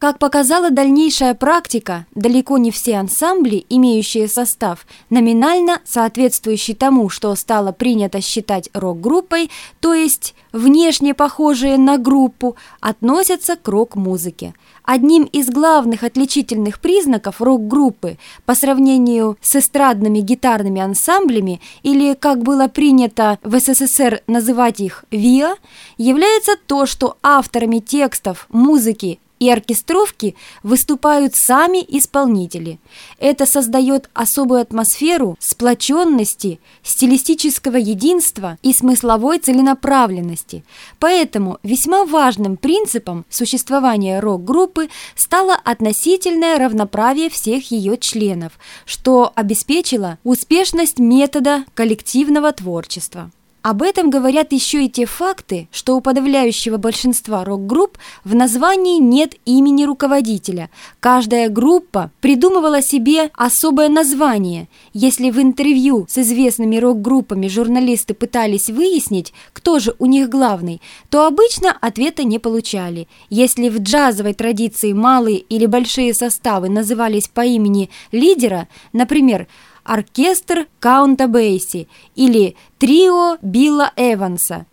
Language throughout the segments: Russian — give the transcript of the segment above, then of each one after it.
Как показала дальнейшая практика, далеко не все ансамбли, имеющие состав, номинально соответствующий тому, что стало принято считать рок-группой, то есть внешне похожие на группу, относятся к рок-музыке. Одним из главных отличительных признаков рок-группы по сравнению с эстрадными гитарными ансамблями или, как было принято в СССР называть их, ВИА, является то, что авторами текстов, музыки и оркестровки выступают сами исполнители. Это создает особую атмосферу сплоченности, стилистического единства и смысловой целенаправленности. Поэтому весьма важным принципом существования рок-группы стало относительное равноправие всех ее членов, что обеспечило успешность метода коллективного творчества. Об этом говорят еще и те факты, что у подавляющего большинства рок-групп в названии нет имени руководителя. Каждая группа придумывала себе особое название. Если в интервью с известными рок-группами журналисты пытались выяснить, кто же у них главный, то обычно ответа не получали. Если в джазовой традиции малые или большие составы назывались по имени лидера, например, оркестр Каунта Бейси или трио Билла Эванса,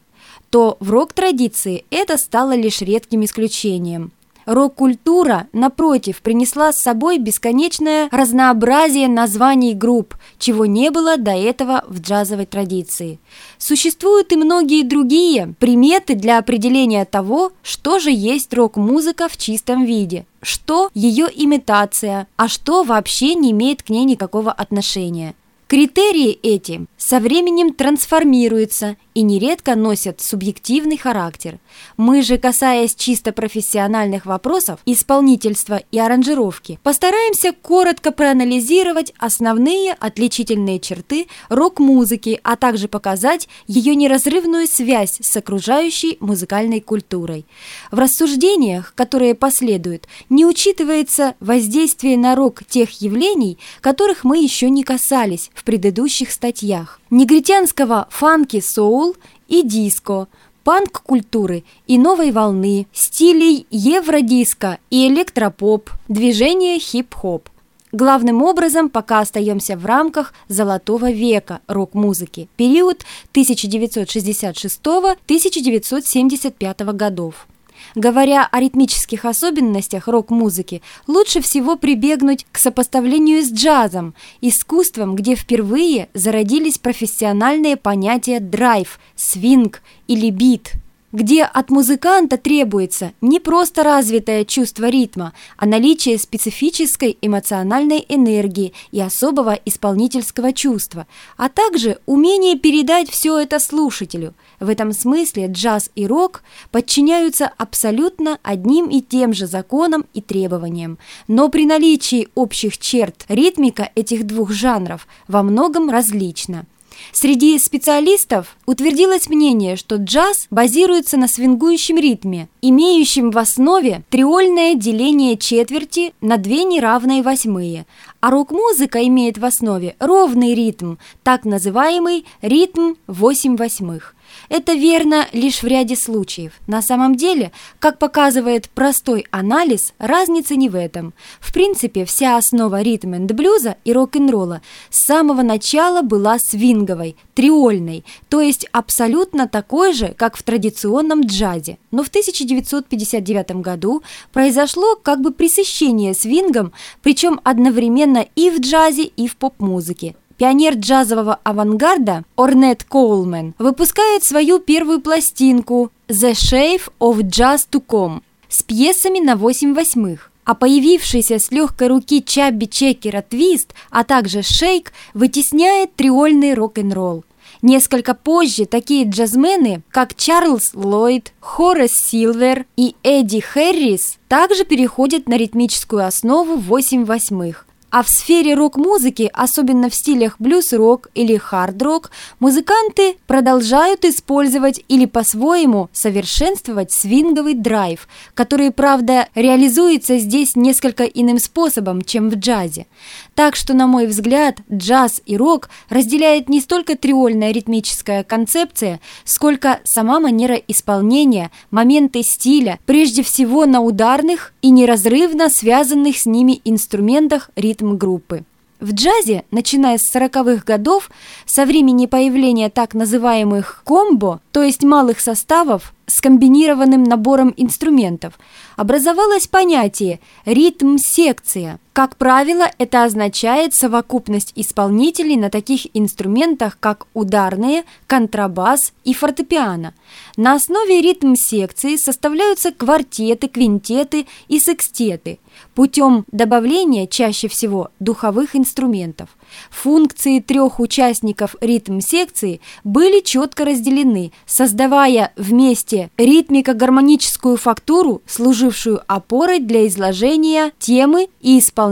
то в рок-традиции это стало лишь редким исключением. Рок-культура, напротив, принесла с собой бесконечное разнообразие названий групп, чего не было до этого в джазовой традиции. Существуют и многие другие приметы для определения того, что же есть рок-музыка в чистом виде, что ее имитация, а что вообще не имеет к ней никакого отношения. Критерии эти со временем трансформируются и нередко носят субъективный характер. Мы же, касаясь чисто профессиональных вопросов исполнительства и аранжировки, постараемся коротко проанализировать основные отличительные черты рок-музыки, а также показать ее неразрывную связь с окружающей музыкальной культурой. В рассуждениях, которые последуют, не учитывается воздействие на рок тех явлений, которых мы еще не касались в предыдущих статьях. Негритянского фанки-соул и диско, панк-культуры и новой волны, стилей евродиско и электропоп, движения хип-хоп. Главным образом пока остаемся в рамках золотого века рок-музыки, период 1966-1975 годов. Говоря о ритмических особенностях рок-музыки, лучше всего прибегнуть к сопоставлению с джазом, искусством, где впервые зародились профессиональные понятия драйв, свинг или бит – где от музыканта требуется не просто развитое чувство ритма, а наличие специфической эмоциональной энергии и особого исполнительского чувства, а также умение передать все это слушателю. В этом смысле джаз и рок подчиняются абсолютно одним и тем же законам и требованиям, но при наличии общих черт ритмика этих двух жанров во многом различна. Среди специалистов утвердилось мнение, что джаз базируется на свингующем ритме, имеющем в основе триольное деление четверти на две неравные восьмые, а рок-музыка имеет в основе ровный ритм, так называемый ритм 8 восьмых. Это верно лишь в ряде случаев. На самом деле, как показывает простой анализ, разницы не в этом. В принципе, вся основа ритм энд блюза и рок-н-ролла с самого начала была свинговой, триольной, то есть абсолютно такой же, как в традиционном джазе. Но в 1959 году произошло как бы пресыщение свингом, причем одновременно и в джазе, и в поп-музыке. Пионер джазового авангарда Орнет Коулмен выпускает свою первую пластинку «The Shape of Jazz to Come» с пьесами на 8 восьмых, а появившийся с легкой руки Чабби Чекера твист, а также шейк вытесняет триольный рок-н-ролл. Несколько позже такие джазмены, как Чарльз Ллойд, Хоррес Силвер и Эдди Хэррис, также переходят на ритмическую основу 8 восьмых. А в сфере рок-музыки, особенно в стилях блюз-рок или хард-рок, музыканты продолжают использовать или по-своему совершенствовать свинговый драйв, который, правда, реализуется здесь несколько иным способом, чем в джазе. Так что, на мой взгляд, джаз и рок разделяет не столько триольная ритмическая концепция, сколько сама манера исполнения, моменты стиля, прежде всего на ударных и неразрывно связанных с ними инструментах ритма ритм-группы. В джазе, начиная с 40-х годов, со времени появления так называемых комбо, то есть малых составов с комбинированным набором инструментов, образовалось понятие «ритм-секция». Как правило, это означает совокупность исполнителей на таких инструментах, как ударные, контрабас и фортепиано. На основе ритм-секции составляются квартеты, квинтеты и секстеты – путем добавления чаще всего духовых инструментов. Функции трех участников ритм-секции были четко разделены, создавая вместе ритмико-гармоническую фактуру, служившую опорой для изложения темы и исполнения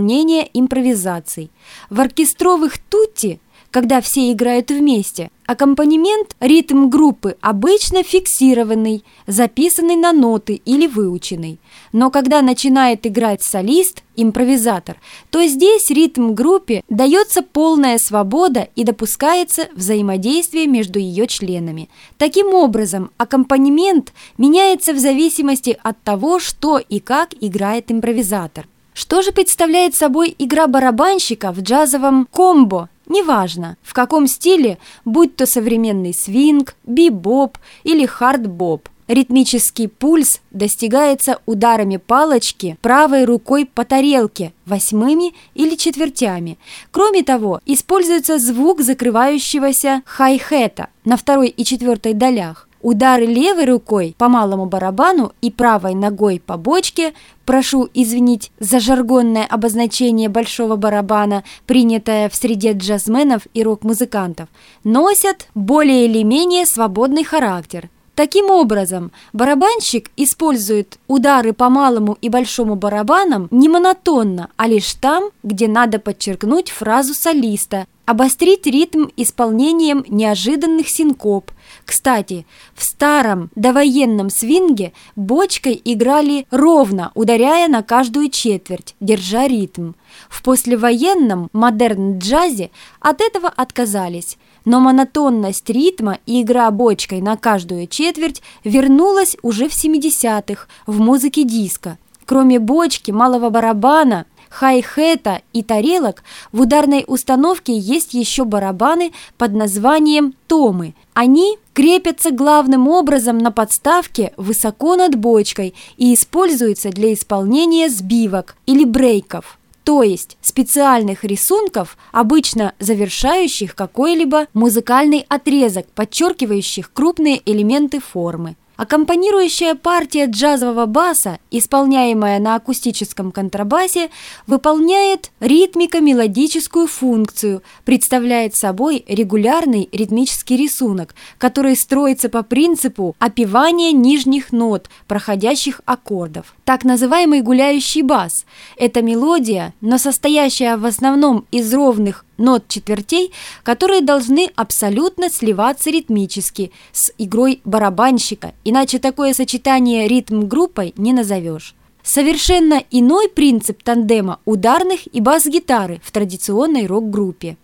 импровизаций. В оркестровых тутти когда все играют вместе. Аккомпанемент ритм группы обычно фиксированный, записанный на ноты или выученный. Но когда начинает играть солист, импровизатор, то здесь ритм группе дается полная свобода и допускается взаимодействие между ее членами. Таким образом, аккомпанемент меняется в зависимости от того, что и как играет импровизатор. Что же представляет собой игра барабанщика в джазовом комбо Неважно, в каком стиле, будь то современный свинг, бибоп или хардбоп. Ритмический пульс достигается ударами палочки правой рукой по тарелке, восьмыми или четвертями. Кроме того, используется звук закрывающегося хай-хета на второй и четвертой долях. Удары левой рукой по малому барабану и правой ногой по бочке, прошу извинить за жаргонное обозначение большого барабана, принятое в среде джазменов и рок-музыкантов, носят более или менее свободный характер. Таким образом, барабанщик использует удары по малому и большому барабанам не монотонно, а лишь там, где надо подчеркнуть фразу солиста, обострить ритм исполнением неожиданных синкоп, кстати, в старом довоенном свинге бочкой играли ровно, ударяя на каждую четверть, держа ритм. В послевоенном модерн-джазе от этого отказались, но монотонность ритма и игра бочкой на каждую четверть вернулась уже в 70-х в музыке диска. Кроме бочки, малого барабана – хай-хета и тарелок в ударной установке есть еще барабаны под названием томы. Они крепятся главным образом на подставке высоко над бочкой и используются для исполнения сбивок или брейков то есть специальных рисунков, обычно завершающих какой-либо музыкальный отрезок, подчеркивающих крупные элементы формы. Аккомпанирующая партия джазового баса, исполняемая на акустическом контрабасе, выполняет ритмико-мелодическую функцию, представляет собой регулярный ритмический рисунок, который строится по принципу опевания нижних нот, проходящих аккордов. Так называемый гуляющий бас – это мелодия, но состоящая в основном из ровных нот четвертей, которые должны абсолютно сливаться ритмически с игрой барабанщика, иначе такое сочетание ритм-группой не назовешь. Совершенно иной принцип тандема ударных и бас-гитары в традиционной рок-группе.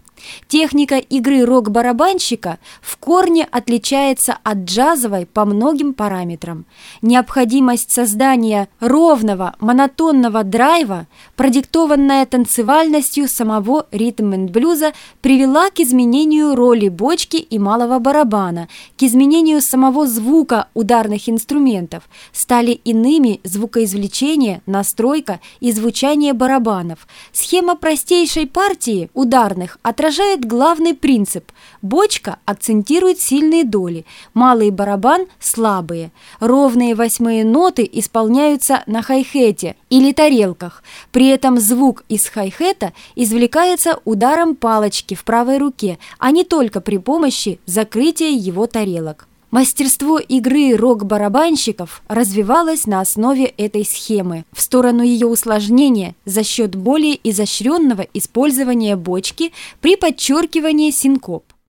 Техника игры рок-барабанщика в корне отличается от джазовой по многим параметрам. Необходимость создания ровного, монотонного драйва, продиктованная танцевальностью самого ритм-энд-блюза, привела к изменению роли бочки и малого барабана, к изменению самого звука ударных инструментов. Стали иными звукоизвлечение, настройка и звучание барабанов. Схема простейшей партии ударных отражает отражает главный принцип. Бочка акцентирует сильные доли, малый барабан – слабые. Ровные восьмые ноты исполняются на хай-хете или тарелках. При этом звук из хай-хета извлекается ударом палочки в правой руке, а не только при помощи закрытия его тарелок. Мастерство игры рок-барабанщиков развивалось на основе этой схемы в сторону ее усложнения за счет более изощренного использования бочки при подчеркивании синкоп.